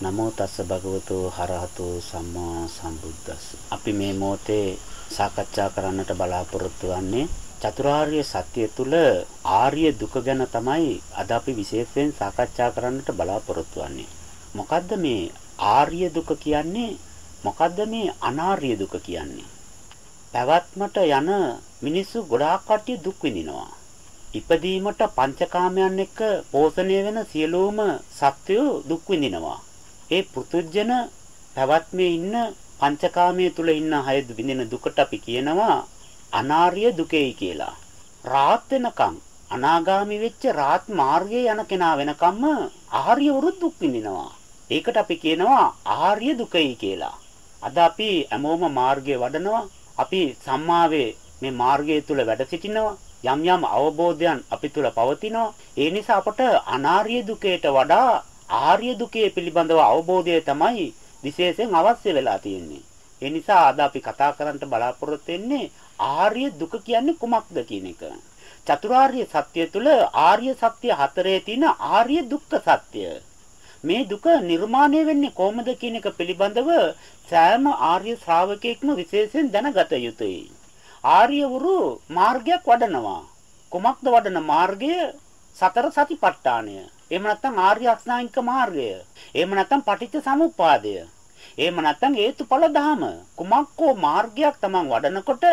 නමෝ තස්ස භගවතු හරහතු සම්මා සම්බුද්දස්ස. අපි මේ මොහොතේ සාකච්ඡා කරන්නට බලාපොරොත්තු වෙන්නේ චතුරාර්ය සත්‍ය තුල ආර්ය දුක ගැන තමයි අද අපි විශේෂයෙන් සාකච්ඡා කරන්නට බලාපොරොත්තු වෙන්නේ. මොකද්ද මේ ආර්ය දුක කියන්නේ? මොකද්ද මේ අනාර්ය දුක කියන්නේ? පැවැත්මට යන මිනිස්සු ගොඩාක් කට්ටිය දුක් විඳිනවා. ඉපදීමට පංචකාමයන් එක්ක පෝෂණය වෙන සියලුම සත්වයෝ දුක් විඳිනවා. ඒ පෘතුජන පැවැත්මේ ඉන්න පංචකාමයේ තුල ඉන්න හය විඳින දුකට අපි කියනවා අනාර්ය දුකේයි කියලා. රාත් වෙනකම් අනාගාමි වෙච්ච රාත් මාර්ගයේ යන කෙනා වෙනකම්ම ආර්ය වරු දුක් විඳිනවා. ඒකට අපි කියනවා ආර්ය දුකයි කියලා. අද අපි හැමෝම මාර්ගයේ වඩනවා. අපි සම්මාවේ මේ මාර්ගය තුල වැඩ සිටිනවා. යම් යම් අවබෝධයන් අපි තුල පවතිනවා. ඒ නිසා අපට අනාර්ය දුකේට වඩා ආර්ය දුකේ පිළිබඳව අවබෝධය තමයි විශේෂයෙන් අවශ්‍ය වෙලා තියෙන්නේ. ඒ නිසා අද අපි කතා කරන්න බලාපොරොත්තු වෙන්නේ ආර්ය දුක කියන්නේ කුමක්ද කියන එක. චතුරාර්ය සත්‍ය තුල ආර්ය සත්‍ය හතරේ තියෙන ආර්ය දුක්ඛ සත්‍ය. මේ දුක නිර්මාණය වෙන්නේ කොහොමද කියන එක පිළිබඳව සෑම ආර්ය ශ්‍රාවකයෙක්ම විශේෂයෙන් දැනගත යුතුයි. ආර්යවරු මාර්ගයක් වඩනවා. කුමක්ද වඩන මාර්ගය? සතර සතිපට්ඨානය. එහෙම නැත්නම් ආර්ය අෂ්ටාංගික මාර්ගය. එහෙම නැත්නම් පටිච්ච සමුප්පාදය. එහෙම නැත්නම් හේතුඵල ධහම. කුමක්කෝ මාර්ගයක් Taman වඩනකොට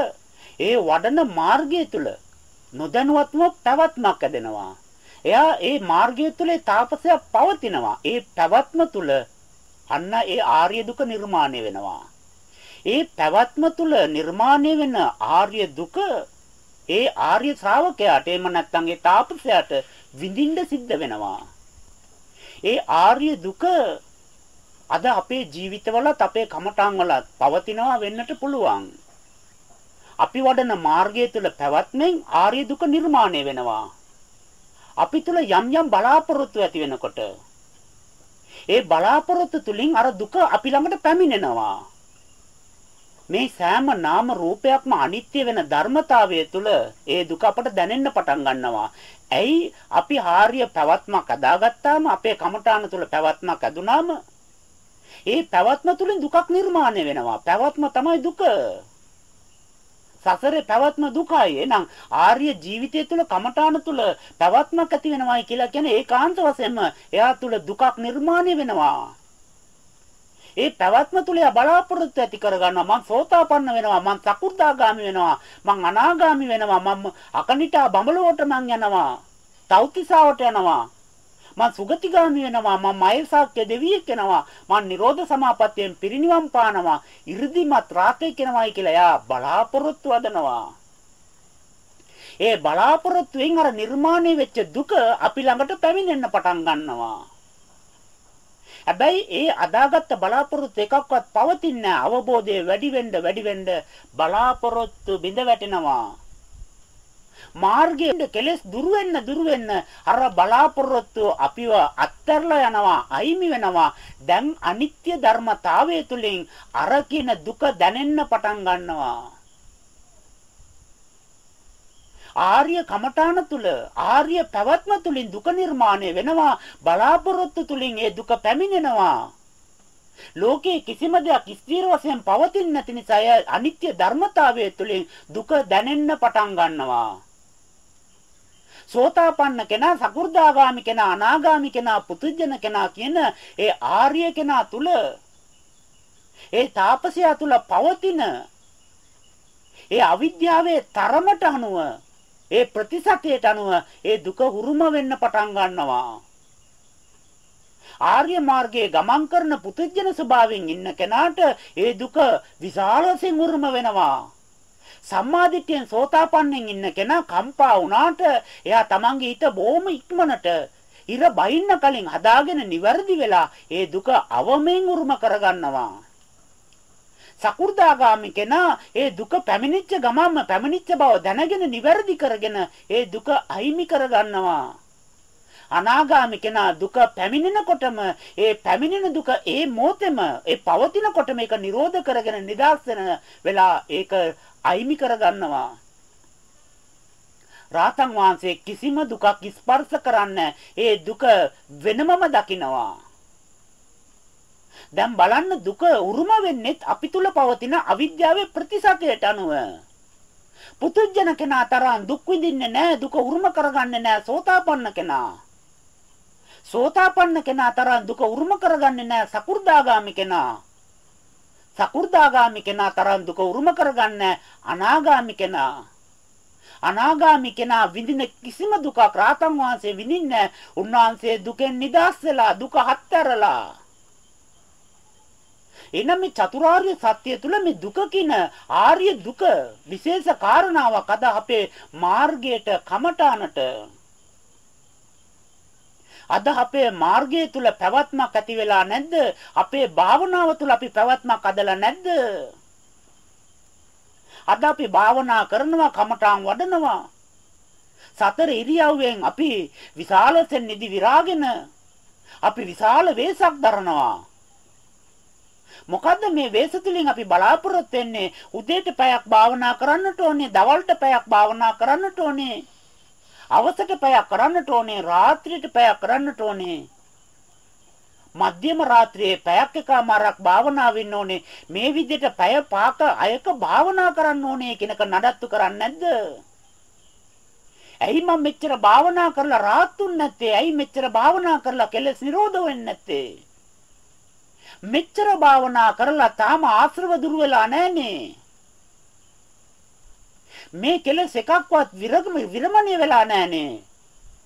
ඒ වඩන මාර්ගය තුල නොදැනුවත්ව පැවැත්මක් ඇදෙනවා. එයා ඒ මාර්ගය තුල තාපසය පවතිනවා. ඒ පැවැත්ම තුල අන්න ඒ ආර්ය දුක නිර්මාණය වෙනවා. ඒ පැවැත්ම තුල නිර්මාණය වෙන ආර්ය දුක ඒ ආර්ය ශ්‍රාවකයාට එහෙම නැත්නම් ඒ තාපසයාට විඳින්න සිද්ධ වෙනවා. ඒ ආර්ය දුක අද අපේ ජීවිතවලත් අපේ කමඨාන් වලත් පවතිනවා වෙන්නට පුළුවන්. අපි වඩන මාර්ගය තුල පැවැත්මෙන් ආර්ය දුක නිර්මාණය වෙනවා. අපි තුල යම් යම් බලාපොරොත්තු ඇති වෙනකොට ඒ බලාපොරොත්තු තුලින් අර දුක අපි ළඟට පැමිණෙනවා. මේ සෑම නාම රූපයක්ම අනිත්‍ය වෙන ධර්මතාවය තුළ ඒ දුක අපට දැනෙන්න පටන් ගන්නවා. ඇයි අපි ආර්ය පැවැත්මක් අදාගත්තාම අපේ කමඨාන තුළ පැවැත්මක් ඇදුනාම ඒ පැවැත්ම තුළින් දුකක් නිර්මාණය වෙනවා. පැවැත්ම තමයි දුක. සසරේ පැවැත්ම දුකයි. එහෙනම් ආර්ය ජීවිතය තුළ කමඨාන තුළ පැවැත්මක් ඇති වෙනවායි කියලා කියන්නේ ඒකාන්ත වශයෙන්ම එයා තුළ දුකක් නිර්මාණය වෙනවා. ඒ පැවැත්ම තුල යා බලාපොරොත්තු ඇති කරගන්නවා. මං සෝතාපන්න වෙනවා. මං සකු르දාගාමි වෙනවා. මං අනාගාමි වෙනවා. මං අකනිටා බඹලොවට මං යනවා. තෞතිසාවට යනවා. මං සුගතිගාමි වෙනවා මං මයසාක්‍ය දෙවියෙක් වෙනවා මං නිරෝධ සමාපත්තියෙන් පිරිණිවන් පානවා 이르දිමත් රාතේ කෙනවායි කියලා එයා බලාපොරොත්තු වදනවා ඒ බලාපොරොත්තුෙන් අර නිර්මාණය වෙච්ච දුක අපි ළඟට පැමිණෙන්න පටන් ගන්නවා හැබැයි ඒ අදාගත්ත බලාපොරොත්තු එකක්වත් පවතින්නේ අවබෝධය වැඩි වෙන්න වැඩි වෙන්න බලාපොරොත්තු බිඳ වැටෙනවා. මාර්ගයේ කෙලෙස් දුරු වෙන්න දුරු වෙන්න අර බලාපොරොත්තු අපිව අත්හැරලා යනවා අයිමි වෙනවා. දැන් අනිත්‍ය ධර්මතාවය තුලින් අර කින දුක දැනෙන්න පටන් ගන්නවා. ආර්ය කමඨාන තුල ආර්ය පැවැත්ම තුලින් දුක නිර්මාණය වෙනවා බලාපොරොත්තු තුලින් ඒ දුක පැමිණෙනවා. ලෝකේ කිසිම දෙයක් ස්ථිර වශයෙන් පවතින්නේ නැති නිසා අනිත්‍ය ධර්මතාවය තුලින් දුක දැනෙන්න පටන් ගන්නවා. සෝතාපන්න කෙනා සකු르දාගාමි කෙනා අනාගාමි කෙනා පුතුජන කෙනා කියන ඒ ආර්ය කෙනා තුල ඒ තාපසයා තුල පවතින ඒ අවිද්‍යාවේ තරමට අනුව ඒ ප්‍රතිසතයට අනුව ඒ දුක හුරුම වෙන්න පටන් ගන්නවා. ආර්ය මාර්ගයේ ගමන් කරන පුදුජන ස්වභාවයෙන් ඉන්න කෙනාට ඒ දුක විශාල වශයෙන් උරුම වෙනවා. සම්මාදිට්ඨියෙන් සෝතාපන්නෙන් ඉන්න කෙනා කම්පා වුණාට එයා තමන්ගේ හිත බොහොම ඉක්මනට ඉර බයින්න කලින් හදාගෙන නිවැරදි වෙලා ඒ දුක අවමෙන් උරුම කරගන්නවා. සකු르දාගාමි කෙනා ඒ දුක පැමිණිච්ච ගමන්ම පැමිණිච්ච බව දැනගෙන නිවැරදි කරගෙන ඒ දුක අයිමි කරගන්නවා. අනාගාමි කෙනා දුක පැමිණෙනකොටම ඒ පැමිණෙන දුක ඒ මොහොතේම ඒ පවතිනකොට මේක නිරෝධ කරගෙන නිදාස් වෙලා ඒක අයිමි කරගන්නවා. රාතන් වහන්සේ කිසිම දුකක් ස්පර්ශ කරන්න ඒ දුක වෙනමම දකිනවා. දැන් බලන්න දුක උරුම වෙන්නේත් අපි තුල පවතින අවිද්‍යාවේ ප්‍රතිසතයට අනුව. පුතුජන කෙනා තරම් දුක් විඳින්නේ නැහැ දුක උරුම කරගන්නේ නැහැ සෝතාපන්න කෙනා. සෝතාපන්න කෙනා තරම් දුක උරුම කරගන්නේ නැහැ සකු르දාගාමි කෙනා. සකු르දාගාමි කෙනා තරම් දුක උරුම කරගන්නේ අනාගාමි කෙනා. අනාගාමි කෙනා විඳින කිසිම දුකක් රාතන් වහන්සේ විඳින්නේ උන්වහන්සේ දුකෙන් නිදහස් වෙලා දුක හත්තරලා එනම් මේ චතුරාර්ය සත්‍ය තුල මේ දුක කින ආර්ය දුක විශේෂ කාරණාවක් අද අපේ මාර්ගයට කමඨානට අද අපේ මාර්ගය තුල පැවැත්මක් ඇති වෙලා නැද්ද අපේ භාවනාව තුල අපි පැවැත්මක් අදලා නැද්ද අද අපි භාවනා කරනවා කමඨාන් වඩනවා. සතර ඉරියව්වෙන් අපි විශාල සෙන්නිදි විරාගෙන අපි විශාල වේසක් දරනවා. මොකද්ද මේ වේස තුලින් අපි බලාපොරොත්තු වෙන්නේ උදේට පැයක් භාවනා කරන්නට ඕනේ දවල්ට පැයක් භාවනා කරන්නට ඕනේ අවසට පැයක් කරන්නට ඕනේ රාත්‍රියට පැයක් කරන්නට ඕනේ මධ්‍යම රාත්‍රියේ පැයක් එකමාරක් භාවනා වෙන්න ඕනේ. මේ විදිහට පැය පාක අයක භාවනා කරන්න ඕනේ කියනක නඩත්තු කරන්නේ නැද්ද? ඇයි මම මෙච්චර භාවනා කරලා රාත්තුන් නැත්තේ? ඇයි මෙච්චර භාවනා කරලා කෙලස් නිරෝධ වෙන්නේ නැත්තේ? මෙච්චර භාවනා කරලා තාම ආශ්‍රව දුර වෙලා නැහනේ. මේ කෙලස් එකක්වත් විරගම විරමණය වෙලා නැහනේ.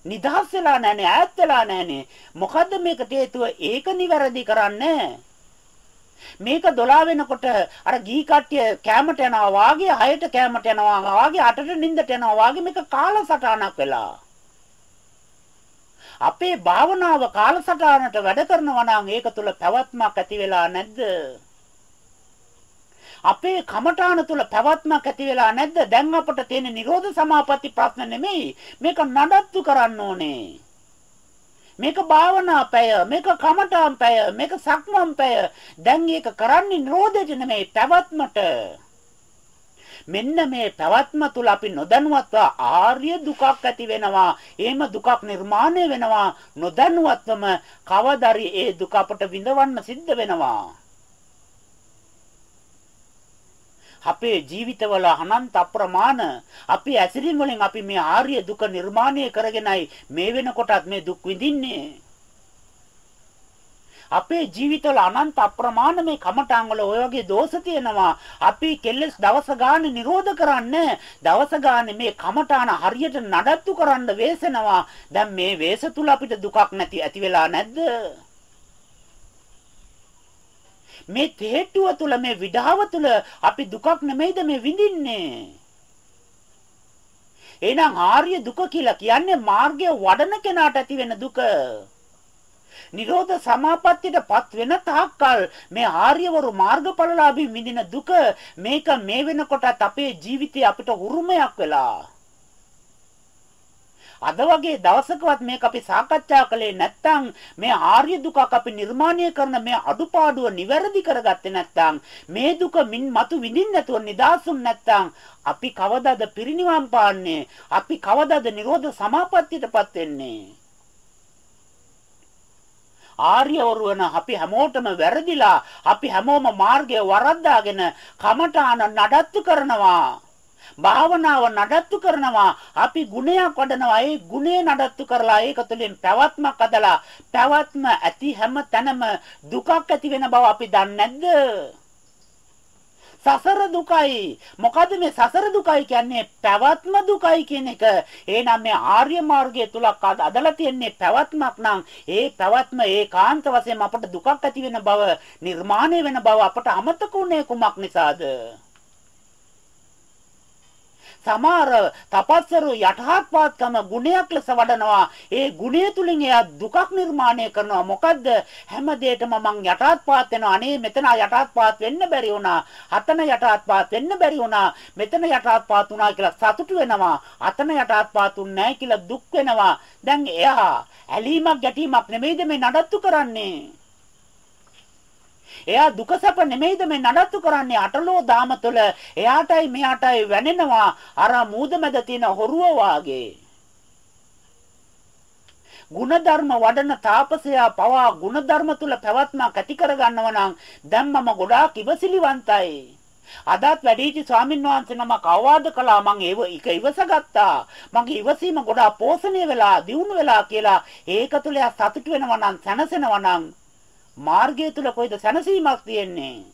නිදහස් වෙලා නැහනේ ඈත් වෙලා නැහනේ මොකද්ද මේකට හේතුව ඒක නිවැරදි කරන්නේ මේක 12 වෙනකොට අර ගී කට්ටිය කැමට යනවා වාගේ 6ට කැමට යනවා වාගේ 8ට නිින්දට යනවා වාගේ මේක කාලසටහනක් වෙලා අපේ භාවනාව කාලසටහනට වැඩ කරනවා නම් ඒක තුල පැවැත්මක් ඇති වෙලා නැද්ද අපේ කමඨාන තුල පැවැත්මක් ඇති වෙලා නැද්ද? දැන් අපට තියෙන නිරෝධ සමාපatti ප්‍රශ්න නෙමෙයි. මේක නඩත්තු කරන්න ඕනේ. මේක භාවනා පැය, මේක කමඨාන් පැය, මේක සක්මන් පැය. දැන් ඒක කරන්නේ නිරෝධයට නෙමෙයි පැවැත්මට. මෙන්න මේ පැවැත්ම තුල අපි නොදැනුවත්ව ආර්ය දුකක් ඇති වෙනවා. එහෙම දුකක් නිර්මාණය වෙනවා. නොදැනුවත්වම කවදාරි ඒ දුක අපට විඳවන්න සිද්ධ වෙනවා. අපේ ජීවිතවල අනන්ත අප්‍රමාණ අපි ඇසිරින් වලින් අපි මේ ආර්ය දුක නිර්මාණය කරගෙනයි මේ වෙනකොටත් මේ දුක් විඳින්නේ අපේ ජීවිතවල අනන්ත අප්‍රමාණ මේ කමඨාන් වල ඔය වගේ දෝෂ තියෙනවා. අපි කෙලස් දවස ගානේ නිරෝධ කරන්නේ දවස ගානේ මේ කමඨාන හරියට නඩත්තු කරන්න වෙසෙනවා. දැන් මේ වෙස තුල අපිට දුකක් නැති ඇති වෙලා නැද්ද? මේ තේට්ටුව තුල මේ විඩාව තුල අපි දුකක් නෙමෙයිද මේ විඳින්නේ එහෙනම් ආර්ය දුක කියලා කියන්නේ මාර්ගය වඩන කෙනාට ඇති වෙන දුක. නිරෝධ සමාපත්තියටපත් වෙන තාක්කල් මේ ආර්යවරු මාර්ගඵලලාභී විඳින දුක මේක මේ වෙනකොටත් අපේ ජීවිතේ අපිට උරුමයක් වෙලා. අද වගේ දවසකවත් මේක අපි සාකච්ඡා කළේ නැත්නම් මේ ආර්ය දුකක් අපි නිර්මාණය කරන මේ අඩුපාඩුව නිවැරදි කරගත්තේ නැත්නම් මේ දුක මින් මතු විඳින්න නැතුව නිදාසුන් නැත්නම් අපි කවදාද පිරිනිවන් පාන්නේ? අපි කවදාද නිරෝධ සමාපත්තියටපත් වෙන්නේ? ආර්යවරු වෙන අපි හැමෝටම වැරදිලා අපි හැමෝම මාර්ගය වරද්දාගෙන කමඨාන නඩත්තු කරනවා. භාවනාව නඩත්තු කරනවා. අපි ගුණයක් වඩනවා. ඒ ගුණේ නඩත්තු කරලා ඒක තුළින් පැවැත්මක් අදලා පැවැත්ම ඇති හැම තැනම දුකක් ඇති වෙන බව අපි දන්නේ නැද්ද? සසර දුකයි. මොකද මේ සසර දුකයි කියන්නේ පැවැත්ම දුකයි කියන එක. එහෙනම් මේ ආර්ය මාර්ගය තුල අදලා තියෙන්නේ පැවැත්මක් නම් ඒ පැවැත්ම ඒකාන්ත වශයෙන් අපට දුකක් ඇති වෙන බව නිර්මාණය වෙන බව අපට අමතක උනේ කුමක් නිසාද? සමහර තපස්සරු යටහත්පාත්කම ගුණයක් ලෙස වඩනවා. ඒ ගුණය තුලින් එයා දුකක් නිර්මාණය කරනවා. මොකද්ද? හැම දෙයකම මං යටහත්පාත් වෙනවා. අනේ මෙතන යටහත්පාත් වෙන්න බැරි වුණා. අතන යටහත්පාත් වෙන්න බැරි වුණා. මෙතන යටහත්පාත් වුණා කියලා සතුටු වෙනවා. අතන යටහත්පාත් උන්නේ නැහැ කියලා දුක් වෙනවා. දැන් එයා ඇලීමක් ගැටීමක් නෙමෙයිද මේ නඩත්තු කරන්නේ? එයා දුක සැප නෙමෙයිද මේ නඩත්තු කරන්නේ? අටලෝ දාම තුළ එයාටයි මෙයාටයි වැනෙනවා. අර මූදමැද තියෙන හොරුව වාගේ. ಗುಣධර්ම වඩන තාපසයා පවා ಗುಣධර්ම තුල පැවැත්මක් ඇති කරගන්නව නම් දැන් මම ගොඩාක් ඉවසිලිවන්තයි. අදත් වැඩිහිටි ස්වාමීන් වහන්සේ නමක් අවවාද කළා මං ඒව එක ඉවසගත්තා. මගේ ඉවසීම ගොඩාක් පෝෂණය වෙලා දියුණු වෙලා කියලා ඒක තුල සතුට වෙනවා නම් සැනසෙනවා නම් මාර්ගය තුල කොයිද සැනසීමක් තියෙන්නේ?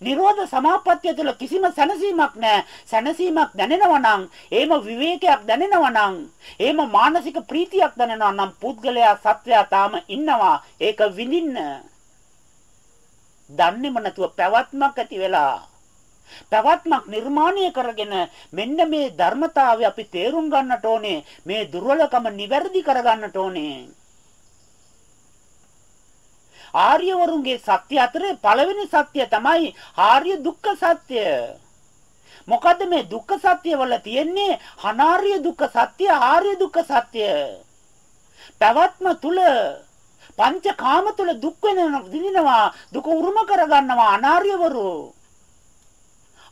නිරෝධ සමාපත්තිය තුළ කිසිම සැනසීමක් නැහැ. සැනසීමක් දැනෙනවා නම්, ඒම විවේකයක් දැනෙනවා නම්, ඒම මානසික ප්‍රීතියක් දැනෙනවා නම් පුද්ගලයා සත්වයා තාම ඉන්නවා. ඒක විඳින්න. දන්නේම නැතුව පැවැත්මක් ඇති වෙලා පැවැත්මක් නිර්මාණය කරගෙන මෙන්න මේ ධර්මතාවය අපි තේරුම් ගන්නට ඕනේ මේ දුර්වලකම නිවැරදි කරගන්නට ඕනේ ආර්යවරුන්ගේ සත්‍ය අතරේ පළවෙනි සත්‍ය තමයි ආර්ය දුක්ඛ සත්‍ය. මොකද මේ දුක්ඛ සත්‍ය වල තියෙන්නේ අනාර්ය දුක්ඛ සත්‍ය ආර්ය දුක්ඛ සත්‍ය. පැවැත්ම තුල පංචකාම තුල දුක් වෙන විඳිනවා දුක උරුම කරගන්නවා අනාර්යවරු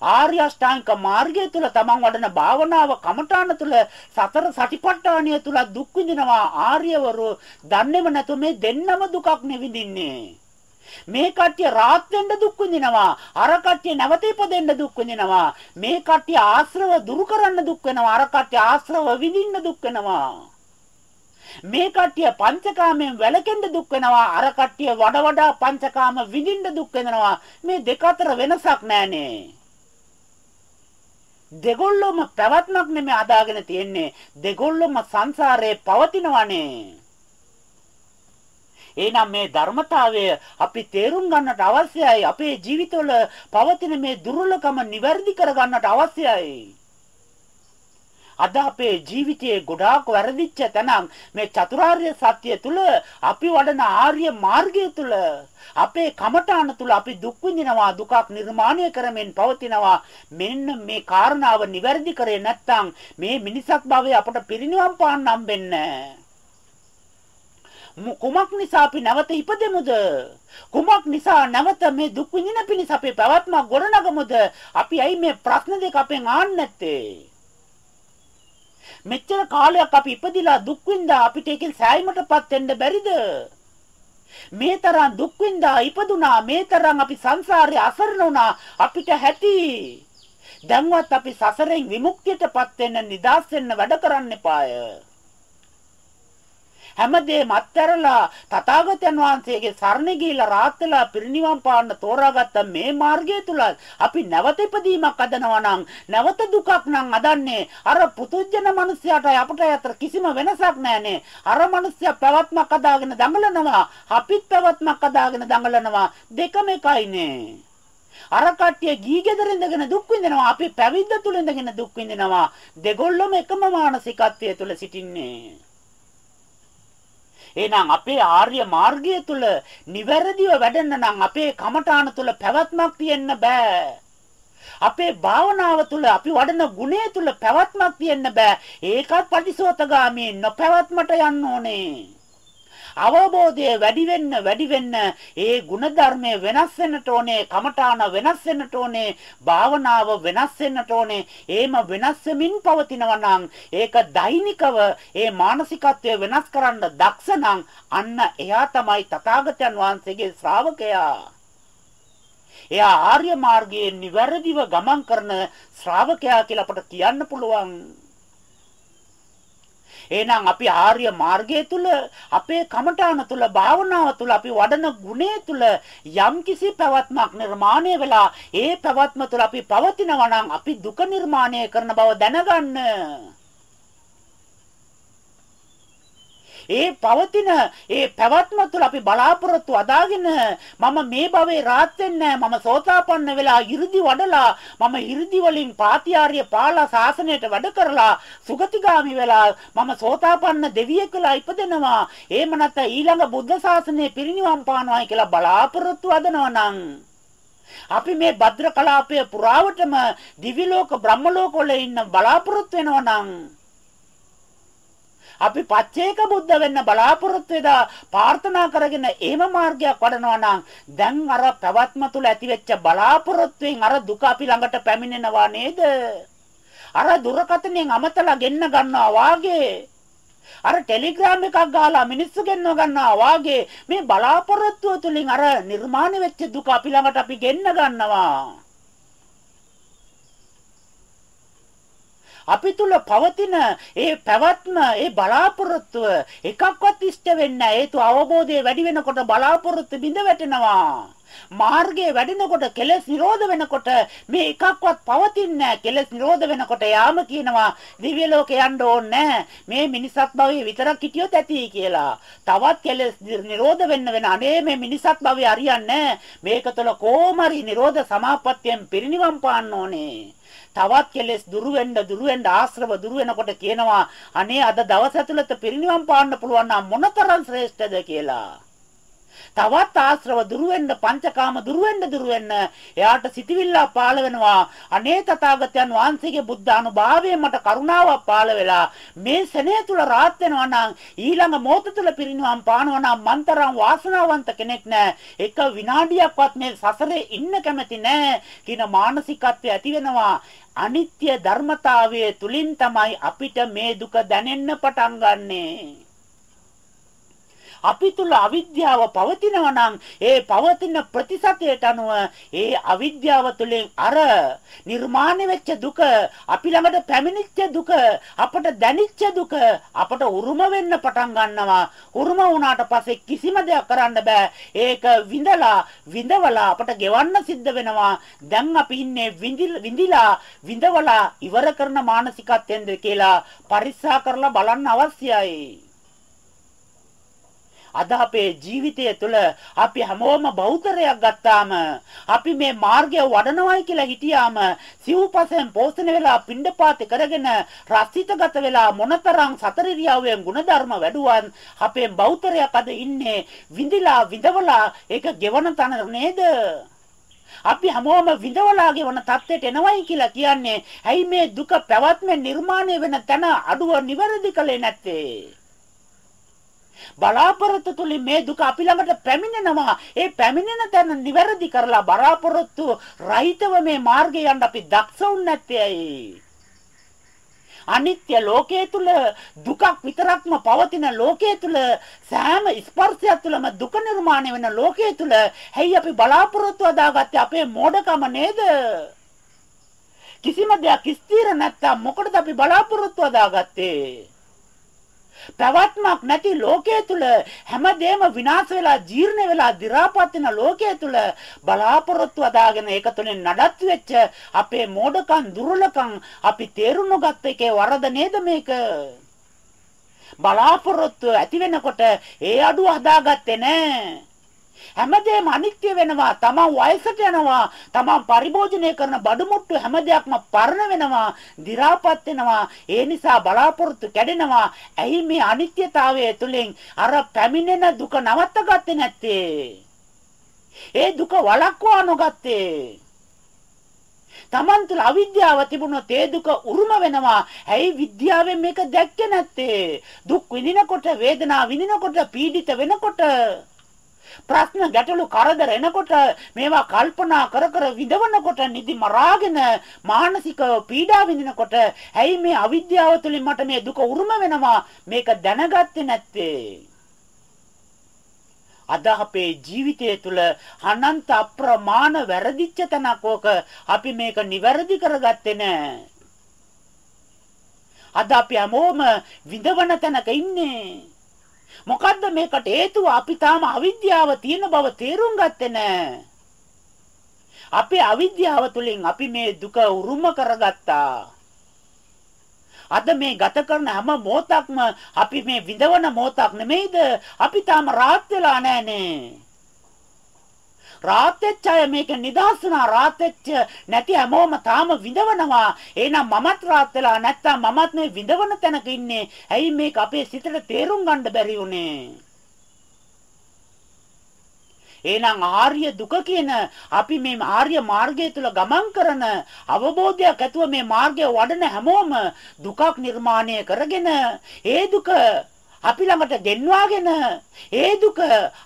ආර්ය අෂ්ටාංග මාර්ගය තුල තමන් වඩන භාවනාව කමඨාන තුල සතර සටිපට්ඨානිය තුල දුක් විඳිනවා ආර්යවරු දන්නේම නැතු මේ දෙන්නම දුකක් නෙවිදින්නේ මේ කට්ටිය රාත් වෙන්න දුක් විඳිනවා අර කට්ටිය නැවත ඉපදෙන්න දුක් විඳිනවා මේ කට්ටිය ආශ්‍රව දුරු කරන්න දුක් වෙනවා අර කට්ටිය ආශ්‍රව විඳින්න දුක් වෙනවා. මේ කට්ටිය පංචකාමයෙන් වැළකෙන්න දුක් වෙනවා අර කට්ටිය වඩා වඩා පංචකාම විඳින්න දුක් වෙනවා. මේ දෙක අතර වෙනසක් නැහනේ. දෙගොල්ලොම පැවැත්මක් නෙමෙයි අදාගෙන තියෙන්නේ. දෙගොල්ලොම සංසාරේ පවතිනවනේ. එහෙනම් මේ ධර්මතාවය අපි තේරුම් ගන්නට අවශ්‍යයි. අපේ ජීවිතවල පවතින මේ දුර්වලකම නිවැරදි කරගන්නට අවශ්‍යයි. අද අපේ ජීවිතයේ ගොඩාක් වැරදිච්ච තැනක්. මේ චතුරාර්ය සත්‍ය තුල අපි වඩන ආර්ය මාර්ගය තුල අපේ කමඨාන තුල අපි දුක් විඳිනවා දුකක් නිර්මාණය කරමින් පවතිනවා. මෙන්න මේ කාරණාව නිවැරදි කරේ නැත්නම් මේ මිනිසක් භවයේ අපට පිරිනිවන් පාන්න හම්බෙන්නේ කුමක් නිසා අපි නැවත ඉපදෙමුද? කුමක් නිසා නැවත මේ දුක් විඳින පිණිස අපේ පැවැත්ම ගොඩනගමුද? අපි ඇයි මේ ප්‍රශ්න දෙක අපෙන් ආන්නේ නැත්තේ? මෙච්චර කාලයක් අපි ඉපදිලා දුක් විඳා අපිට ඒකෙන් සෑයීමටපත් වෙන්න බැරිද? මේ තරම් දුක් විඳා ඉපදුනා මේ තරම් අපි සංසාරේ අසරණ වුණා අපිට හැටි දැන්වත් අපි සසරෙන් විමුක්තියටපත් වෙන්න නිදාස් වෙන්න වැඩ කරන්න එපාය. හැමදේම අත්හැරලා තථාගතයන් වහන්සේගේ සරණ ගිහිලා රාත් වෙලා පිරිනිවන් පාන්න තෝරාගත්ත මේ මාර්ගය තුල අපි නැවත ඉපදීමක් අදනවා නම් නැවත දුකක් නම් අදන්නේ අර පුතුජන මිනිසයාට අපට අතර කිසිම වෙනසක් නැහනේ. අර මිනිසයා පැවැත්මක් අදාගෙන දඟලනවා අපිත් පැවැත්මක් අදාගෙන දඟලනවා. දෙකම එකයිනේ. අර කට්ටිය ගී ගෙදර ඉඳගෙන දුක් විඳිනවා අපි පැවිද්ද තුල ඉඳගෙන දුක් විඳිනවා. දෙගොල්ලොම එකම මානසිකත්වයේ තුල සිටින්නේ. එහෙනම් අපේ ආර්ය මාර්ගය තුල නිවැරදිව වැඩෙන්න නම් අපේ කමඨාන තුල පැවැත්මක් තියෙන්න බෑ. අපේ භාවනාව තුල අපි වඩන ගුණය තුල පැවැත්මක් තියෙන්න බෑ. ඒකත් පටිසෝතගාමී නොපැවැත්මට යන්න ඕනේ. අවබෝධය වැඩි වෙන්න වැඩි වෙන්න ඒ ಗುಣධර්මය වෙනස් වෙන්නට ඕනේ කමඨාන වෙනස් වෙන්නට ඕනේ භාවනාව වෙනස් වෙන්නට ඕනේ. ඒම වෙනස් වෙමින් පවතිනවා නම් ඒක දෛනිකව ඒ මානසිකත්වය වෙනස් කරන්න දක්ෂ නම් අන්න එයා තමයි තථාගතයන් වහන්සේගේ ශ්‍රාවකයා. එයා ආර්ය මාර්ගයේ නිවැරදිව ගමන් කරන ශ්‍රාවකයා කියලා අපට කියන්න පුළුවන්. එහෙනම් අපි ආර්ය මාර්ගය තුල අපේ කමඨාන තුල භාවනාව තුල අපි වඩන ගුණය තුල යම්කිසි පැවැත්මක් නිර්මාණය වෙලා ඒ පැවැත්ම තුල අපි පවතිනවා නම් අපි දුක නිර්මාණය කරන බව දැනගන්න. ඒ පවතින ඒ පැවැත්ම තුළ අපි බලාපොරොත්තු අදාගෙන මම මේ භවයේ රාත් වෙන්නේ මම සෝතාපන්න වෙලා 이르දි වඩලා මම 이르දි වලින් පාතිආර්ය පාලා ශාසනයට වැඩ කරලා සුගතිගාමි වෙලා මම සෝතාපන්න දෙවියෙක් වෙලා ඉපදෙනවා. එහෙම නැත්නම් ඊළඟ බුද්ධ ශාසනයේ පිරිණිවන් පානවායි කියලා බලාපොරොත්තු අදනවා නම් අපි මේ භද්‍ර කලාපය පුරාවටම දිවි ලෝක බ්‍රහ්ම ලෝක වල ඉන්න බලාපොරොත්තු වෙනවා නම් අපි පච්චේක බුද්ධ වෙන්න බලාපොරොත්තු වෙලා ප්‍රාර්ථනා කරගෙන එහෙම මාර්ගයක් වඩනවා නම් දැන් අර පැවැත්ම තුල ඇතිවෙච්ච බලාපොරොත්තුෙන් අර දුක අපි ළඟට පැමිණෙනවා නේද? අර දුරකතනෙන් අමතලා ගෙන්න ගන්නවා වාගේ අර ටෙලිග්‍රෑම් එකක් ගාලා මිනිස්සු ගෙන්නව ගන්නවා වාගේ මේ බලාපොරොත්තුව තුලින් අර නිර්මාණය වෙච්ච දුක අපි ළඟට අපි ගෙන්න ගන්නවා. අපි තුල පවතින ඒ පැවැත්ම ඒ බලාපොරොත්තුව එකක්වත් ඉෂ්ට වෙන්නේ නැහැ. හේතු අවබෝධය වැඩි වෙනකොට බලාපොරොත්තු බිඳ වැටෙනවා. මාර්ගයේ වැඩෙනකොට කෙලෙස් නිරෝධ වෙනකොට මේ එකක්වත් පවතින්නේ නැහැ. කෙලෙස් නිරෝධ වෙනකොට යාම කියනවා දිව්‍ය ලෝකේ යන්න ඕනේ මේ මිනිසත් භවයේ විතරක් හිටියොත් ඇති කියලා. තවත් කෙලෙස් නිරෝධ වෙන්න වෙන අනේ මේ මිනිසත් භවයේ හරියන්නේ මේක තුළ කොහොමරි නිරෝධ සමාපත්තියෙන් පිරිනිවන් පාන්න ඕනේ. තවත් කෙලෙස් දුරු වෙන්න දුරු වෙන්න ආශ්‍රව දුරු වෙනකොට කියනවා අනේ අද දවස් ඇතුළත පිරිනිවන් පාන්න පුළුවන් නම් මොනතරම් ශ්‍රේෂ්ඨද කියලා. තවත් ආශ්‍රව දුරු වෙන්න පංචකාම දුරු වෙන්න දුරු වෙන්න එයාට සිටිවිල්ල පාළ වෙනවා. අනේ තථාගතයන් වහන්සේගේ බුද්ධ අනුභාවයෙන් මට කරුණාවක් පාළ වෙලා මේ සෙනෙහ තුල රාත් වෙනවා නම් ඊළඟ මොහොත තුල පිරිනිවන් පානවා නම් මන්තරම් වාසනාවන්ත කෙනෙක් නෑ. එක විනාඩියක්වත් මේ සසරේ ඉන්න කැමති නෑ කියන මානසිකත්වය ඇති වෙනවා. අනිත්‍ය ධර්මතාවයේ තුලින් තමයි අපිට මේ දුක දැනෙන්න පටන් ගන්නේ. අපි තුල අවිද්‍යාව පවතිනවා නම් ඒ පවතින ප්‍රතිශතයට අනුව ඒ අවිද්‍යාව තුළින් අර නිර්මාණය වෙච්ච දුක අපි ළඟට පැමිණිච්ච දුක අපට දැනිච්ච දුක අපට උරුම වෙන්න පටන් ගන්නවා. උරුම වුණාට පස්සේ කිසිම දෙයක් කරන්න බෑ. ඒක විඳලා විඳවලා අපට ගෙවන්න සිද්ධ වෙනවා. දැන් අපි ඉන්නේ විඳිලා විඳවලා ඉවර කරන මානසිකත්වෙන්ද කියලා පරික්ෂා කරලා බලන්න අවශ්‍යයි. අද අපේ ජීවිතය තුළ අපි හැමෝම බෞද්ධරයක් ගත්තාම අපි මේ මාර්ගය වඩනවායි කියලා හිතියාම සිව්පසෙන් පෝෂණය වෙලා පිණ්ඩපාත කරගෙන රස්සිතගත වෙලා මොනතරම් සතරිරියාවෙන් ಗುಣධර්ම වැඩුවන් අපේ බෞද්ධරයක් අද ඉන්නේ විඳිලා විඳවලා ඒක ගෙවන තන නේද? අපි හැමෝම විඳවලාගේ වන தත්ත්වයට එනවයි කියලා කියන්නේ ඇයි මේ දුක පැවැත්ම නිර්මාණය වෙන තැන අඩුව නිවැරදි කළේ නැත්තේ? බලාපොරොත්තු තුලින් මේ දුක අපි ළඟට පැමිණෙනවා. ඒ පැමිණෙන තැන නිවැරදි කරලා බලාපොරොත්තු රහිතව මේ මාර්ගේ යන්න අපි දක්ෂ වුන් නැත්තේ ඇයි? අනිත්‍ය ලෝකයේ තුල දුකක් විතරක්ම පවතින ලෝකයේ තුල සෑම ස්පර්ශයක් තුලම දුක නිර්මාණය වෙන ලෝකයේ තුල හැයි අපි බලාපොරොත්තු අදාගත්තේ අපේ මෝඩකම නේද? කිසිම දෙයක් ස්ථිර නැත්තම් මොකටද අපි බලාපොරොත්තු අදාගත්තේ? පැවැත්මක් නැති ලෝකයේ තුල හැමදේම විනාශ වෙලා ජීර්ණ වෙලා දි รา පත් වෙන ලෝකයේ තුල බලාපොරොත්තු අදාගෙන ඒක තුලින් නඩත්තු වෙච්ච අපේ මෝඩකම් දුර්වලකම් අපි තේරුම් නොගත්ත එකේ වරද නේද මේක? බලාපොරොත්තු ඇති වෙනකොට ඒ අඩුව හදාගත්තේ නැහැ හැමදේම අනිත්‍ය වෙනවා. තමන් වයසට යනවා. තමන් පරිභෝජනය කරන බඩු මුට්ටු හැම දෙයක්ම පරණ වෙනවා. දි รา පත් වෙනවා. ඒ නිසා බලාපොරොත්තු කැඩෙනවා. ඇයි මේ අනිත්‍යතාවය තුළින් අර පැමිණෙන දුක නවත්ත ගත්තේ නැත්තේ? ඒ දුක වළක්වා නොගත්තේ. Taman තුල අවිද්‍යාව තිබුණොත් ඒ දුක උරුම වෙනවා. ඇයි විද්‍යාවෙන් මේක දැක්කේ නැත්තේ? දුක් විඳිනකොට වේදනාව විඳිනකොට පීඩිත වෙනකොට ප්‍රශ්න ගැටලු කරදර එනකොට මේවා කල්පනා කර කර විඳවනකොට නිදි මරාගෙන මානසික පීඩා විඳිනකොට ඇයි මේ අවිද්‍යාව තුළින් මට මේ දුක උරුම වෙනවා මේක දැනගත්තේ නැත්තේ අද අපේ ජීවිතය තුළ අනන්ත අප්‍රමාණ වැරදිච්ච තැනක් ඕක අපි මේක නිවැරදි කරගත්තේ නැහැ. අද අපි හැමෝම විඳවන තැනක ඉන්නේ. මොකද්ද මේකට හේතුව අපි තාම අවිද්‍යාව තියෙන බව තේරුම් ගත්තේ නැහැ. අපේ අවිද්‍යාව තුළින් අපි මේ දුක උරුම කරගත්තා. අද මේ ගත කරන හැම මොහොතක්ම අපි මේ විඳවන මොහොතක් නෙමෙයිද? අපි තාම rahat වෙලා නැහනේ. රාත් වෙච්ච අය මේක නිදහස් වුණා. රාත් වෙච්ච නැති හැමෝම තාම විඳවනවා. එහෙනම් මමත් රාත් වෙලා නැත්තම් මමත් මේ විඳවන තැනක ඉන්නේ. ඇයි මේක අපේ සිතට තේරුම් ගන්න බැරි උනේ එහෙනම් ආර්ය දුක කියන අපි මේ ආර්ය මාර්ගය තුල ගමන් කරන අවබෝධයක් ඇතුව මේ මාර්ගය වඩන හැමෝම දුකක් නිර්මාණය කරගෙන ඒ දුක අපි ළඟට ගෙන්වාගෙන ඒ දුක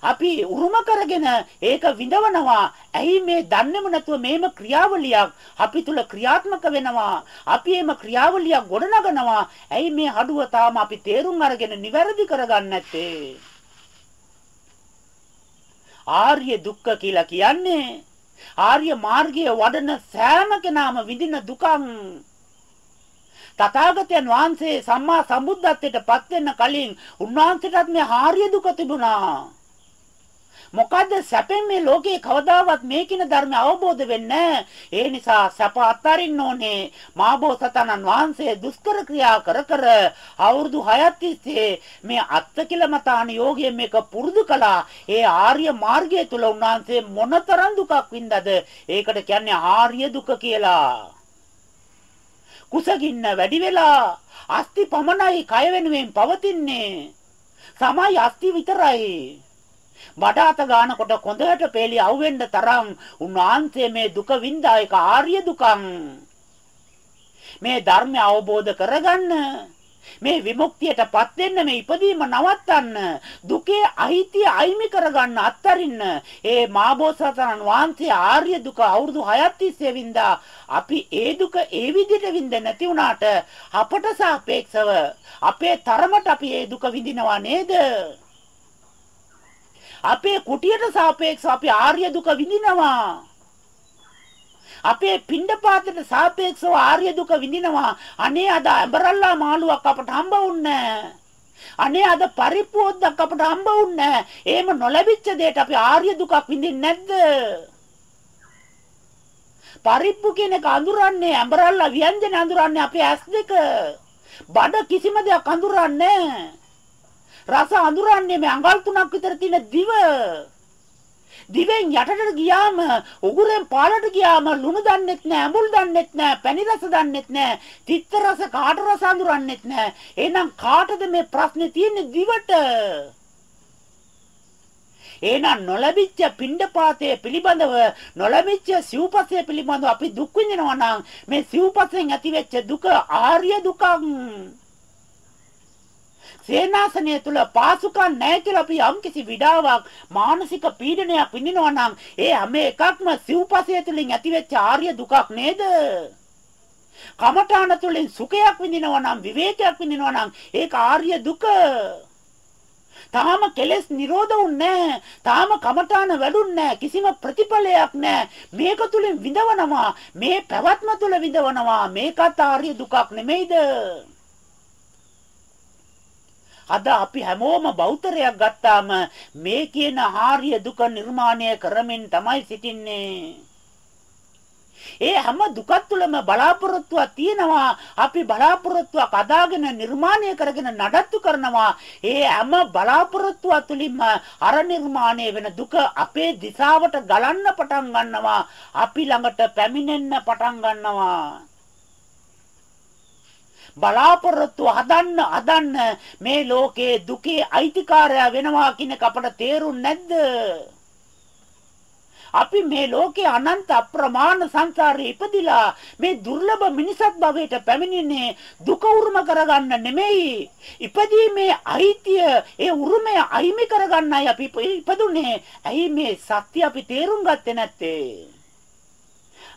අපි උරුම කරගෙන ඒක විඳවනවා. ඇයි මේ දන්නේම නැතුව මේම ක්‍රියාවලියක් අපි තුල ක්‍රියාත්මක වෙනවා. අපි එම ක්‍රියාවලියක් ගොඩනගනවා. ඇයි මේ හඩුව තාම අපි තේරුම් අරගෙන නිවැරදි කරගන්නේ නැත්තේ? ආර්ය දුක්ඛ කියලා කියන්නේ ආර්ය මාර්ගයේ වඩන සෑම කෙනාම විඳින දුකක් තථාගතයන් වහන්සේ සම්මා සම්බුද්ධත්වයට පත් වෙන්න කලින් උන්වහන්සේටත් මේ ආර්ය දුක තිබුණා. මොකද්ද සැපෙන් මේ ලෝකේ කවදාවත් මේ කින ධර්ම අවබෝධ වෙන්නේ ඒ නිසා සැප අත්හරින්න ඕනේ. මාබෝසතනන් වහන්සේ දුෂ්කර ක්‍රියා කර කර අවුරුදු 6ක් තිස්සේ මේ අත්තිකිලමතාන යෝගයෙන් මේක පුරුදු කළා. ඒ ආර්ය මාර්ගය තුල උන්වහන්සේ මොනතරම් දුකක් වින්දද? ඒකට කියන්නේ ආර්ය දුක කියලා. කුසගින්න වැඩි වෙලා අස්ති පමණයි කය වෙනුවෙන් පවතින්නේ. සමයි අස්ති විතරයි. වඩාත ගන්නකොට කොඳට පෙළි අවුෙන්න තරම් උන්වහන්සේ මේ දුක විඳා ඒක ආර්ය දුකක්. මේ ධර්මය අවබෝධ කරගන්න මේ විමුක්තියටපත් වෙන්න මේ ඉපදීම නවත්තන්න දුකේ අහිතිය අයිමි කරගන්න අත්තරින්න. ඒ මාබෝසතනන් වහන්සේ ආර්ය දුක අවුරුදු 6ක් තිස්සේ වින්දා අපි ඒ දුක ඒ විදිහට විඳ නැති වුණාට අපට සාපේක්ෂව අපේ තරමට අපි ඒ දුක විඳිනවා නේද? අපේ කුටියට සාපේක්ෂව අපි ආර්ය දුක විඳිනවා. අපේ පිණ්ඩපාතයට සාපේක්ෂව ආර්ය දුක විඳිනවා. අනේ අද අඹරල්ලා මාළුවක් අපට හම්බ වුන්නේ අනේ අද පරිප්පුවක්ක් අපට හම්බ වුන්නේ එහෙම නොලැබිච්ච දෙයට අපි ආර්ය දුකක් විඳින්නේ නැද්ද? පරිප්පු කියන එක අඳුරන්නේ අඹරල්ලා ව්‍යංජන අඳුරන්නේ අපේ ඇස් දෙක. බඩ කිසිම දෙයක් අඳුරන්නේ රස අඳුරන්නේ මේ අඟල් තුනක් විතර තියෙන දිව. දිවෙන් යටට ගියාම උගුරෙන් පාලට ගියාම ලුණු දන්නෙත් නෑ අඹුල් දන්නෙත් නෑ පැණි රස දන්නෙත් නෑ තිත්ත රස කාට රස අඳුරන්නෙත් නෑ. එහෙනම් කාටද මේ ප්‍රශ්නේ තියෙන්නේ දිවට? එහෙනම් නොලැබිච්ච පිණ්ඩපාතය පිළිබඳව නොලැබිච්ච සිව්පසය පිළිබඳව අපි දුක් විඳිනවා නම් මේ සිව්පසෙන් ඇතිවෙච්ච දුක ආර්ය දුකක්. සේනාසනය තුල පාසුකම් නැහැ කියලා අපි යම්කිසි විඩාවක් මානසික පීඩනයක් විඳිනවා නම් ඒ හැම එකක්ම සිව්පසය තුලින් ඇතිවෙච්ච ආර්ය දුකක් නේද? කමඨාන තුලින් සුඛයක් විඳිනවා නම් විවේකයක් විඳිනවා නම් ඒක ආර්ය දුක. තාම කෙලස් නිරෝධ වුන්නේ තාම කමඨාන වැඩුන්නේ කිසිම ප්‍රතිඵලයක් නැහැ. මේක තුලින් විඳවනවා. මේ පැවැත්ම තුල විඳවනවා. මේකත් ආර්ය දුකක් නෙමෙයිද? අද අපි හැමෝම බෞතරයක් ගත්තාම මේ කියන ආර්ය දුක නිර්මාණය කරමින් තමයි සිටින්නේ. ඒ හැම දුකක් තුළම බලාපොරොත්තුවක් තියෙනවා. අපි බලාපොරොත්තුවක් අදාගෙන නිර්මාණය කරගෙන නඩත්තු කරනවා. ඒ හැම බලාපොරොත්තුවක් තුළින්ම අර නිර්මාණය වෙන දුක අපේ දිශාවට ගලන්න පටන් ගන්නවා. අපි ළඟට පැමිණෙන්න පටන් ගන්නවා. බලාපොරොත්තු හදන්න හදන්න මේ ලෝකයේ දුකේ අයිතිකාරයා වෙනවා කියන එක අපට තේරුන්නේ නැද්ද? අපි මේ ලෝකේ අනන්ත අප්‍රමාණ සංසාරේ ඉපදිලා මේ දුර්ලභ මිනිසත් භවයට පැමිණෙන්නේ දුක උරුම කරගන්න නෙමෙයි. ඉපදීමේ අයිතිය ඒ උරුමය අයිමි කරගන්නයි අපි ඉපදුනේ. ඇයි මේ සත්‍ය අපි තේරුම් ගත්තේ නැත්තේ?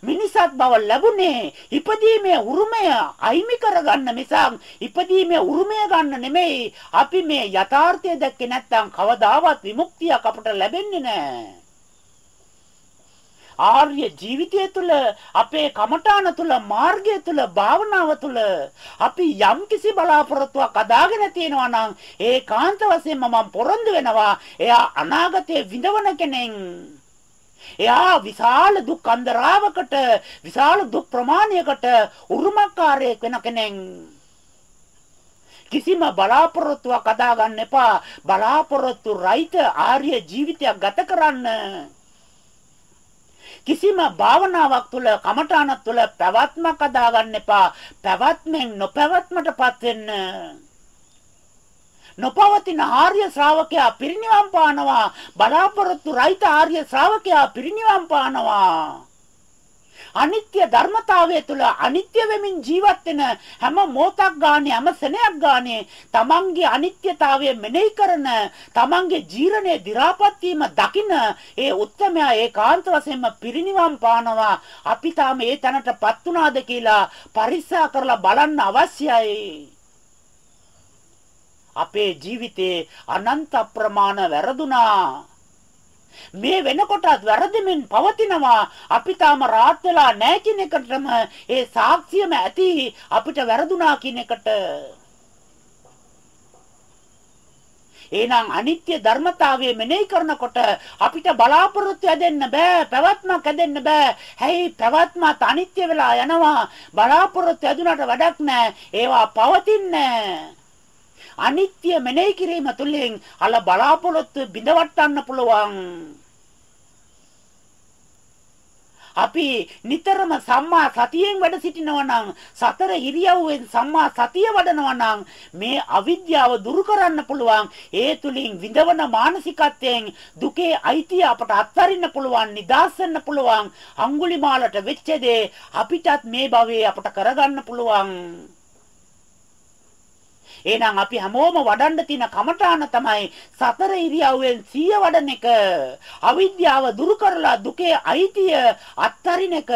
මිනිසත් බව ලැබුණේ. ඉපදීමේ උරුමය අයිමි කරගන්න මිසක් ඉපදීමේ උරුමය ගන්න නෙමෙයි. අපි මේ යථාර්ථය දැක්කේ නැත්නම් කවදාවත් විමුක්තියක් අපට ලැබෙන්නේ නැහැ. ආර්ය ජීවිතය තුළ අපේ කමඨාන තුළ මාර්ගය තුළ භාවනාව තුළ අපි යම්කිසි බලාපොරොත්තුවක් අදාගෙන තියෙනවා නම් ඒකාන්ත වශයෙන්ම මම පොරොන්දු වෙනවා. එයා අනාගතයේ විඳවන කෙනෙක්. එයා විශාල දුක් අන්දරාවකට විශාල දුක් ප්‍රමාණයකට උරුමකාරයෙක් වෙන කෙනෙක්. කිසිම බලාපොරොත්තුවක් අදා ගන්න එපා. බලාපොරොත්තු රහිත ආර්ය ජීවිතයක් ගත කරන්න. කිසිම භාවනාවක් තුළ කමඨානක් තුළ පැවැත්මක් අදා ගන්න එපා. පැවැත්මෙන් නොපැවැත්මටපත් වෙන්න. නොපවතින ආර්ය ශ්‍රාවකයා පිරිනිවන් පානවා. බලාපොරොත්තු රහිත ආර්ය ශ්‍රාවකයා පිරිනිවන් පානවා. අනිත්‍ය ධර්මතාවය තුළ අනිත්‍ය වෙමින් ජීවත් වෙන හැම මොහොතක් ගානේ හැම සෙනෙයක් ගානේ තමන්ගේ අනිත්‍යතාවය මෙනෙහි කරන තමන්ගේ ජීර්ණයේ දි รา පත් වීම දකින ඒ උත්තරමයා ඒකාන්ත වශයෙන්ම පිරිණිවන් පානවා. අපි තාම ඒ තැනටපත් උනාද කියලා පරික්ෂා කරලා බලන්න අවශ්‍යයි. අපේ ජීවිතේ අනන්ත ප්‍රමාණ වැරදුනා. මේ වෙනකොටත් වැරදිමින් පවතිනවා. අපි තාම රාත් වෙලා නැහැ කියන එකටම ඒ සාක්ෂියම ඇති අපිට වැරදුනා කියන එකට. එහෙනම් අනිත්‍ය ධර්මතාවය මෙනෙහි කරනකොට අපිට බලාපොරොත්තු ඇදෙන්න බෑ පැවැත්මක් ඇදෙන්න බෑ. හැයි පැවැත්මත් අනිත්‍ය වෙලා යනවා. බලාපොරොත්තු ඇදුනට වැඩක් නෑ. ඒවා පවතින්නේ අනිත්‍ය මෙනෙහි කිරීම තුළින් අල බලාපොරොත්තු බිඳවට්ටන්න පුළුවන්. අපි නිතරම සම්මා සතියෙන් වැඩ සිටිනවා නම් සතර ඉරියව්වෙන් සම්මා සතිය වඩනවා නම් මේ අවිද්‍යාව දුරු කරන්න පුළුවන්. ඒ තුලින් විඳවන මානසිකත්වයෙන් දුකේ අයිතිය අපට අත්හරින්න පුළුවන් නිදාස් වෙන්න පුළුවන්. අඟුලිමාලට වෙච්ච දේ අපිටත් මේ භවයේ අපට කරගන්න පුළුවන්. එහෙනම් අපි හැමෝම වඩන්න තියෙන කමඨාන තමයි සතර ඉරියව්වෙන් සිය වඩන එක. අවිද්‍යාව දුරු කරලා දුකේ අයිතිය අත්තරින එක.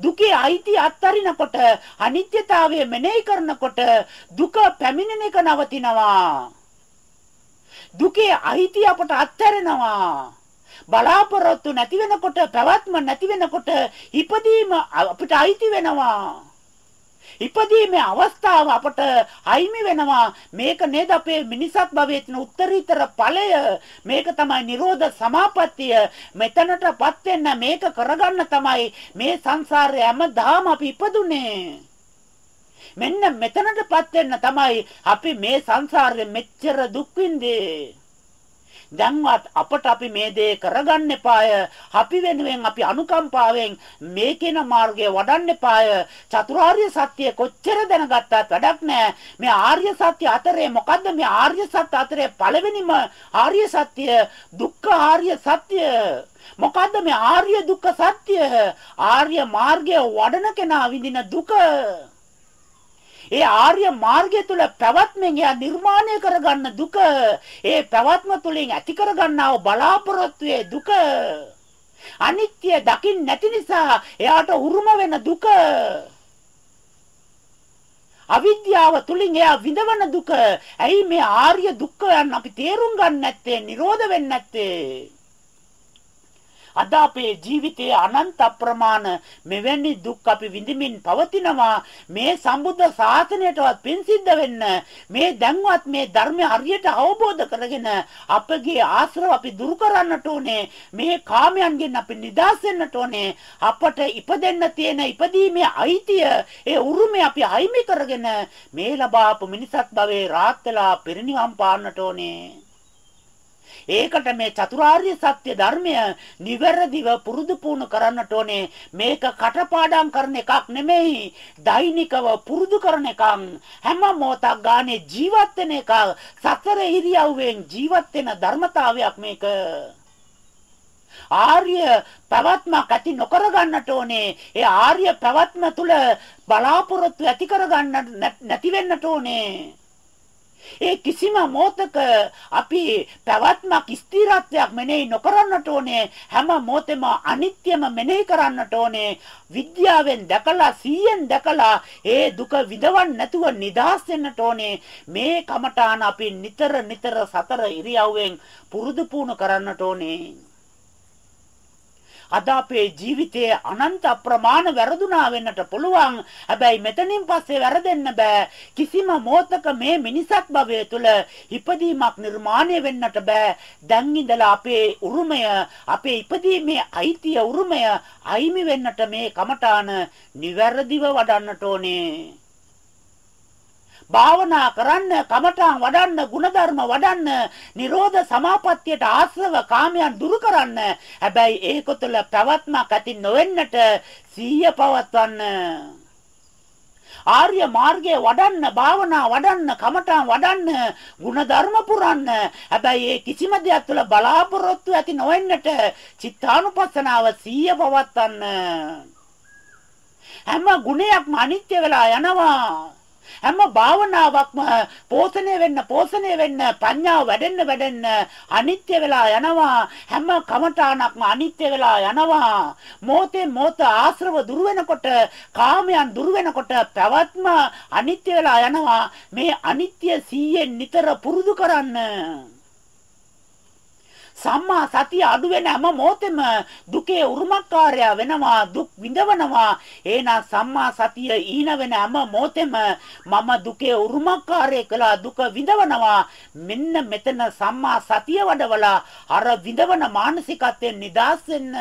දුකේ අයිතිය අත්තරිනකොට අනිත්‍යතාවය මෙනෙහි කරනකොට දුක පැමිණෙන එක නවතිනවා. දුකේ අයිතිය අපට අත්හැරෙනවා. බලාපොරොත්තු නැති වෙනකොට පැවැත්ම නැති වෙනකොට ඉපදීම අපිට අයිති වෙනවා. ඉපදීමේ අවස්ථාව අපට අයිමි වෙනවා. මේක නේද අපේ මිනිසත් භවයේ තියෙන උත්තරීතර ඵලය? මේක තමයි නිරෝධ සමාපත්තිය. මෙතනටපත් වෙන්න මේක කරගන්න තමයි මේ සංසාරේ හැමදාම අපි ඉපදුනේ. මෙන්න මෙතනටපත් වෙන්න තමයි අපි මේ සංසාරේ මෙච්චර දුක් විඳේ දැන්වත් අපට අපි මේ දේ කරගන්න එපාය. අපි වෙනුවෙන් අපි අනුකම්පාවෙන් මේ කියන මාර්ගය වඩන්න එපාය. චතුරාර්ය සත්‍ය කොච්චර දැනගත්තත් වැඩක් නැහැ. මේ ආර්ය සත්‍ය අතරේ මොකද්ද මේ ආර්ය සත්‍ය අතරේ පළවෙනිම ආර්ය සත්‍ය දුක්ඛ ආර්ය සත්‍ය මොකද්ද මේ ආර්ය දුක්ඛ සත්‍ය ආර්ය මාර්ගය වඩන කෙනා විඳින දුක ඒ ආර්ය මාර්ගය තුල පැවැත්මෙන් එයා නිර්මාණය කරගන්න දුක ඒ පැවැත්ම තුලින් ඇති කරගන්නා බලාපොරොත්තුවේ දුක අනිත්‍ය දකින් නැති නිසා එයාට උරුම වෙන දුක අවිද්‍යාව තුලින් එයා විඳවන දුක. ඇයි මේ ආර්ය දුක්ඛයන් අපි තේරුම් ගන්න නැත්තේ නිරෝධ වෙන්නේ නැත්තේ? අද අපේ ජීවිතයේ අනන්ත අප්‍රමාණ මෙවැනි දුක් අපි විඳින්මින් පවතිනවා. මේ සම්බුද්ධ ශාසනයටවත් පින් සිද්ධ වෙන්න මේ දැන්වත් මේ ධර්මය හරියට අවබෝධ කරගෙන අපගේ ආශ්‍රව අපි දුරු කරන්නට ඕනේ. මේ කාමයන්ගෙන් අපි නිදහස් වෙන්නට ඕනේ. අපට ඉපදෙන්න තියෙන ඉපදීමේ අයිතිය ඒ උරුමය අපි අයිමි කරගෙන මේ ලබාපු මිනිසත් භවයේ රාත් වෙලා පිරිනිවන් පාන්නට ඕනේ. ඒකට මේ චතුරාර්ය සත්‍ය ධර්මය නිවැරදිව පුරුදු පුහුණු කරන්නට ඕනේ. මේක කටපාඩම් කරන එකක් නෙමෙයි. දෛනිකව පුරුදු කරන එකක්. හැම මොහොතක් ගානේ ජීවත් වෙන එක. සතර ඉරියව්වෙන් ජීවත් වෙන ධර්මතාවයක් මේක. ආර්ය පැවැත්මක් ඇති නොකර ගන්නට ඕනේ. ඒ ආර්ය පැවැත්ම තුල බලාපොරොත්තු ඇති කර ගන්න නැති වෙන්නට ඕනේ. ඒ කිසිම මොහතක අපි පැවැත්මක් ස්ථිරත්වයක් මෙනෙහි නොකරන්නට ඕනේ. හැම මොහොතෙම අනිත්‍යම මෙනෙහි කරන්නට ඕනේ. විද්‍යාවෙන් දැකලා සීයෙන් දැකලා ඒ දුක විඳවන්න නැතුව නිදහස් වෙන්නට ඕනේ. මේ කමඨාන අපි නිතර නිතර සතර ඉරියව්වෙන් පුරුදු පුහුණු කරන්නට ඕනේ. අද අපේ ජීවිතයේ අනන්ත අප්‍රමාණ වැරදුනා වෙන්නට පුළුවන්. හැබැයි මෙතනින් පස්සේ වැරදෙන්න බෑ. කිසිම මොහතක මේ මිනිසත් භවය තුළ ඉපදීමක් නිර්මාණය වෙන්නට බෑ. දැන් ඉඳලා අපේ උරුමය, අපේ ඉපදීමේ අයිතිය උරුමය අයිමි වෙන්නට මේ කමඨාන නිවැරදිව වඩන්නට ඕනේ. භාවනා කරන්න, කමඨාන් වඩන්න, ಗುಣධර්ම වඩන්න, නිරෝධ සමාපත්තියට ආශ්‍රව කාමයන් දුරු කරන්න. හැබැයි ඒක තුළ පැවැත්මක් ඇති නොවෙන්නට සීය පවත්වන්න. ආර්ය මාර්ගයේ වඩන්න භාවනා වඩන්න කමඨාන් වඩන්න ಗುಣ ධර්ම පුරන්න හැබැයි ඒ කිසිම දෙයක් තුළ බලාපොරොත්තු ඇති නොවෙන්නට චිත්තානුපස්සනාව සීය පවත්වන්න හැම ගුණයක්ම අනිත්‍ය වෙලා යනවා හැම භාවනාවක්ම පෝෂණය වෙන්න පෝෂණය වෙන්න ප්‍රඥාව වැඩෙන්න වැඩෙන්න අනිත්‍ය වෙලා යනවා. හැම කමඨාණක්ම අනිත්‍ය වෙලා යනවා. මොහොතේ මොහොත ආශ්‍රව දුර වෙනකොට කාමයන් දුර වෙනකොට පැවැත්ම අනිත්‍ය වෙලා යනවා. මේ අනිත්‍ය සීයෙන් නිතර පුරුදු කරන්න. සම්මා සතිය අඩු වෙන හැම මොහොතෙම දුකේ උරුමකාරයා වෙනවා දුක් විඳවනවා. එහෙනම් සම්මා සතිය ඊන වෙන හැම මොහොතෙම මම දුකේ උරුමකාරයෙක් කියලා දුක විඳවනවා. මෙන්න මෙතන සම්මා සතිය වඩවලා අර විඳවන මානසිකත්වයෙන් නිදහස් වෙන්න.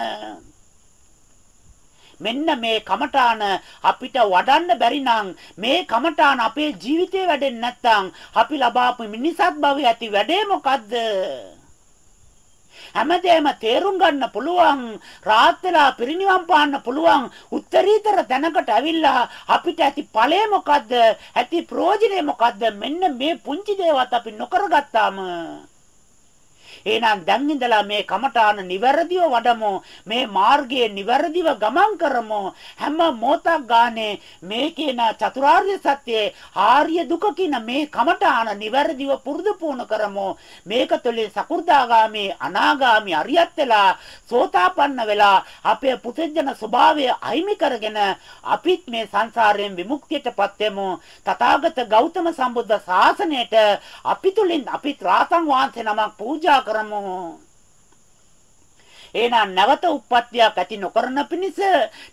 මෙන්න මේ කමඨාන අපිට වඩන්න බැරි නම් මේ කමඨාන අපේ ජීවිතේ වැඩෙන්නේ නැත්නම් අපි ලබාපු මිනිසත් භවයේ ඇති වැඩේ මොකද්ද? හැමදේම තේරුම් ගන්න පුළුවන් රාත් වෙලා පිරිනිවන් පාන්න පුළුවන් උත්තරීතර තැනකට ඇවිල්ලා අපිට ඇති ඵලය මොකද්ද? ඇති ප්‍රයෝජනය මොකද්ද? මෙන්න මේ පුංචි දේවත් අපි නොකරගත්තාම එහෙනම් දැන් ඉඳලා මේ කමඨාන නිවැරදිව වඩමු. මේ මාර්ගයේ නිවැරදිව ගමන් කරමු. හැම මොහොතක් ගානේ මේ කියන චතුරාර්ය සත්‍යයේ ආර්ය දුක කියන මේ කමඨාන නිවැරදිව පුරුදු පුහුණු කරමු. මේක තුළින් සකු르දාගාමි, අනාගාමි, අරියත් වෙලා සෝතාපන්න වෙලා අපේ පුතෙජන ස්වභාවය අයිමි කරගෙන අපිත් මේ සංසාරයෙන් විමුක්තියටපත් වෙමු. තථාගත ගෞතම සම්බුද්ධ ශාසනයට අපි තුලින් අපිත් රාතන් වහන්සේ නමක් පූජා කරමු. එහෙනම් නැවත උප්පත්තියක් ඇති නොකරන පිණිස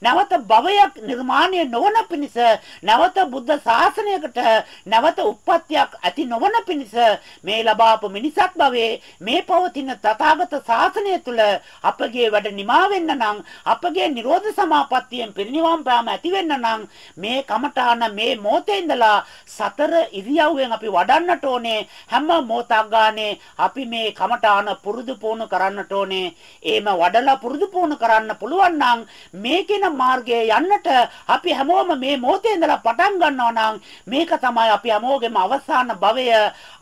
නැවත භවයක් නිර්මාණය නොවන පිණිස නැවත බුද්ධ ශාසනයකට නැවත උප්පත්තියක් ඇති නොවන පිණිස මේ ලබාපු මිනිසත් භවයේ මේ පවතින තථාගත ශාසනය තුල අපගේ වැඩ නිමා වෙන්න නම් අපගේ නිරෝධ සමාපත්තියෙන් පිරිනිවන් පෑම ඇති වෙන්න නම් මේ කමඨාන මේ මොහොතේ ඉඳලා සතර ඉරියව්වෙන් අපි වඩන්නට ඕනේ. හැම මොහොතක් ගානේ අපි මේ කමඨාන පුරුදු පුහුණු කරන්නට ඕනේ. එහෙම වඩලා පුරුදු පුහුණු කරන්න පුළුවන් නම් මේකේන මාර්ගයේ යන්නට අපි හැමෝම මේ මොහොතේ ඉඳලා පටන් ගන්නවා නම් මේක තමයි අපි හැමෝගෙම අවසාන භවය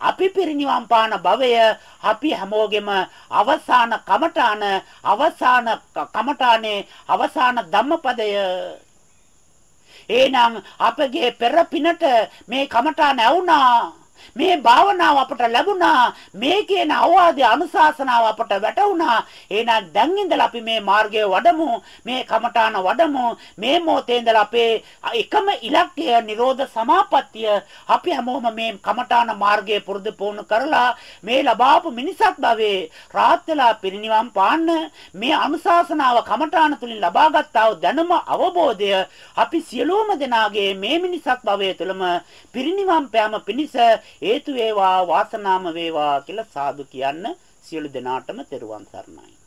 අපි පිරිනිවන් පාන භවය අපි හැමෝගෙම අවසාන කමඨාන අවසාන කමඨානේ අවසාන ධම්මපදය. එහෙනම් අපගේ පෙර පිනට මේ කමඨාන ඇවුනා මේ භාවනාව අපට ලැබුණා මේ කියන අවවාදයේ අනුශාසනාව අපට වැටුණා. එහෙනම් දැන් ඉඳලා අපි මේ මාර්ගය වඩමු මේ කමඨාන වඩමු මේ මොහොතේ ඉඳලා අපේ එකම ඉලක්කය නිරෝධ සමාපත්තිය අපි හැමෝම මේ කමඨාන මාර්ගයේ පුරුදු පුහුණු කරලා මේ ලබාපු මිනිසක් භවයේ රාත් වෙලා පිරිනිවන් පාන්න මේ අනුශාසනාව කමඨාන තුලින් ලබාගත්තා වූ දැනුම අවබෝධය අපි සියලුම දෙනාගේ මේ මිනිසක් භවයේ තුලම පිරිනිවන් පෑම පිණිස හේතු වේවා වාසනාම වේවා කියලා සාදු කියන්න සියලු දෙනාටම තෙරුවන් සරණයි.